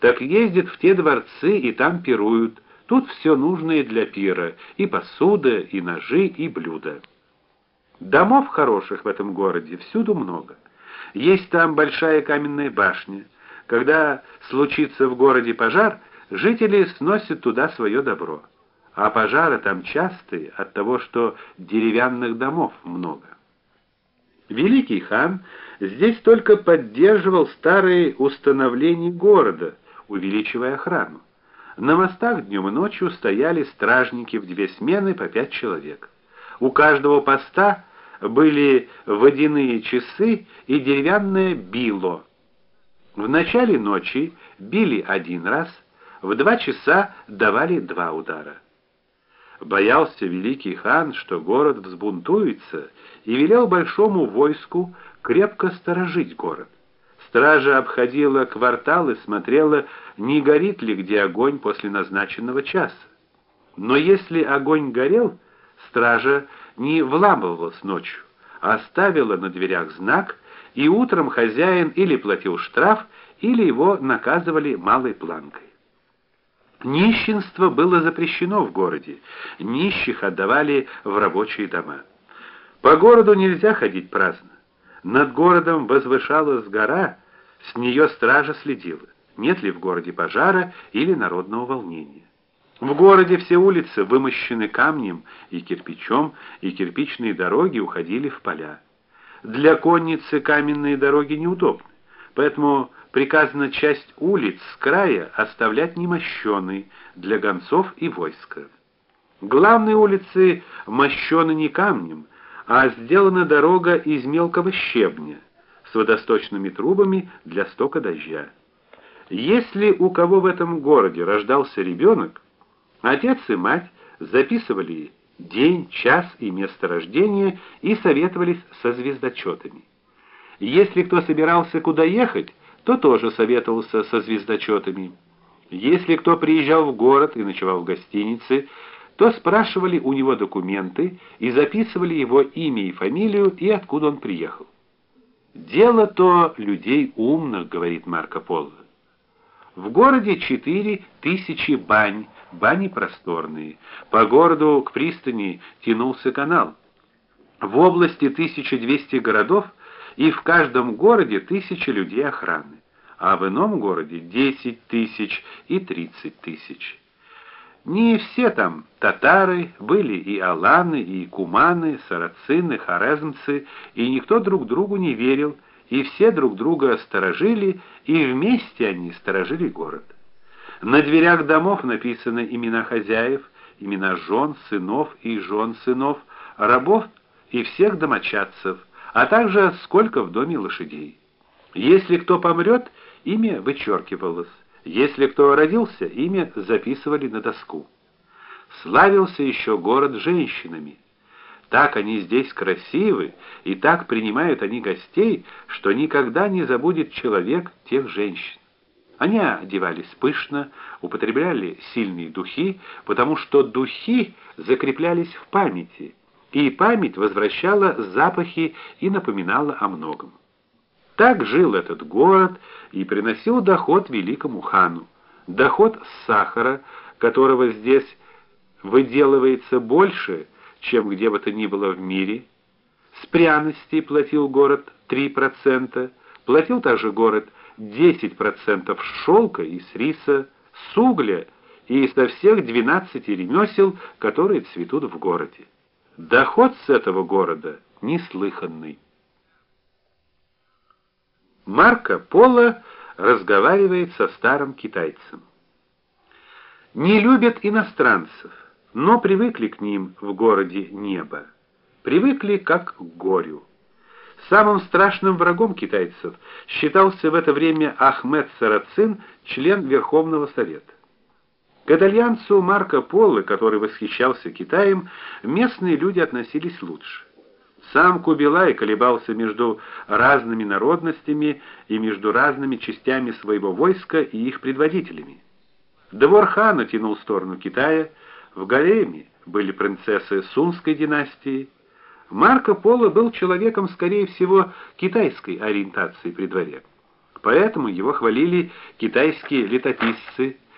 так ездит в те дворцы и там пируют. Тут все нужное для пира: и посуда, и ножи, и блюда. Домов хороших в этом городе всюду много. Есть там большая каменная башня. Когда случится в городе пожар, жители сносят туда свое добро. А пожары там частые от того, что деревянных домов много. Великий хан здесь только поддерживал старые установления города, увеличивая охрану. На мостах днем и ночью стояли стражники в две смены по пять человек. У каждого поста были водяные часы и деревянное било. В начале ночи били один раз, в два часа давали два удара. Боялся великий хан, что город взбунтуется, и велел большому войску крепко сторожить город. Стража обходила кварталы, смотрела, не горит ли где огонь после назначенного часа. Но если огонь горел, стража не вламывалась ночью, а ставила на дверях знак, и утром хозяин или платил штраф, или его наказывали малой планкой. Нищенство было запрещено в городе. Нищих отдавали в рабочие дома. По городу нельзя ходить праздно. Над городом возвышалась гора, с нее стража следила, нет ли в городе пожара или народного волнения. В городе все улицы вымощены камнем и кирпичом, и кирпичные дороги уходили в поля. Для конницы каменные дороги неудобны, поэтому приказано часть улиц с края оставлять немощенной для гонцов и войска. Главные улицы мощены не камнем, а сделана дорога из мелкого щебня с водосточными трубами для стока дождя. Если у кого в этом городе рождался ребенок, отец и мать записывали день, час и место рождения и советовались со звездочетами. Если кто собирался куда ехать, то тоже советовался со звездочетами. Если кто приезжал в город и ночевал в гостинице, то спрашивали у него документы и записывали его имя и фамилию и откуда он приехал. Дело то людей умных, говорит Марко Поло. В городе четыре тысячи бань, бани просторные. По городу к пристани тянулся канал. В области 1200 городов и в каждом городе тысяча людей охраны, а в ином городе 10 тысяч и 30 тысяч. Не все там татары, были и аланы, и куманы, сарацины, хорезмцы, и никто друг другу не верил, и все друг друга сторожили, и вместе они сторожили город. На дверях домов написаны имена хозяев, имена жен, сынов и жен сынов, рабов и всех домочадцев, а также сколько в доме лошадей. Если кто помрет, имя вычеркивалось. Если кто родился, имя записывали на доску. Славился еще город женщинами. Так они здесь красивы, и так принимают они гостей, что никогда не забудет человек тех женщин. Они одевались пышно, употребляли сильные духи, потому что духи закреплялись в памяти, и память возвращала запахи и напоминала о многом. Так жил этот город и приносил доход великому хану. Доход с сахара, которого здесь выделывается больше, чем где бы то ни было в мире. С пряностей платил город 3%, платил также город 10% с шелка и с риса, с угля и со всех 12 ремесел, которые цветут в городе. Доход с этого города неслыханный. Марко Поло разговаривает со старым китайцем. Не любят иностранцев, но привыкли к ним в городе Небо. Привыкли как к горю. Самым страшным врагом китайцев считался в это время Ахмед Сарацин, член Верховного совета. К итальянцу Марко Поло, который восхищался Китаем, местные люди относились лучше. Сам Кубилай колебался между разными народностями и между разными частями своего войска и их предводителями. Двор хана тянул в сторону Китая, в гареме были принцессы Сунской династии. Марко Поло был человеком, скорее всего, китайской ориентации при дворе. Поэтому его хвалили китайские летописцы,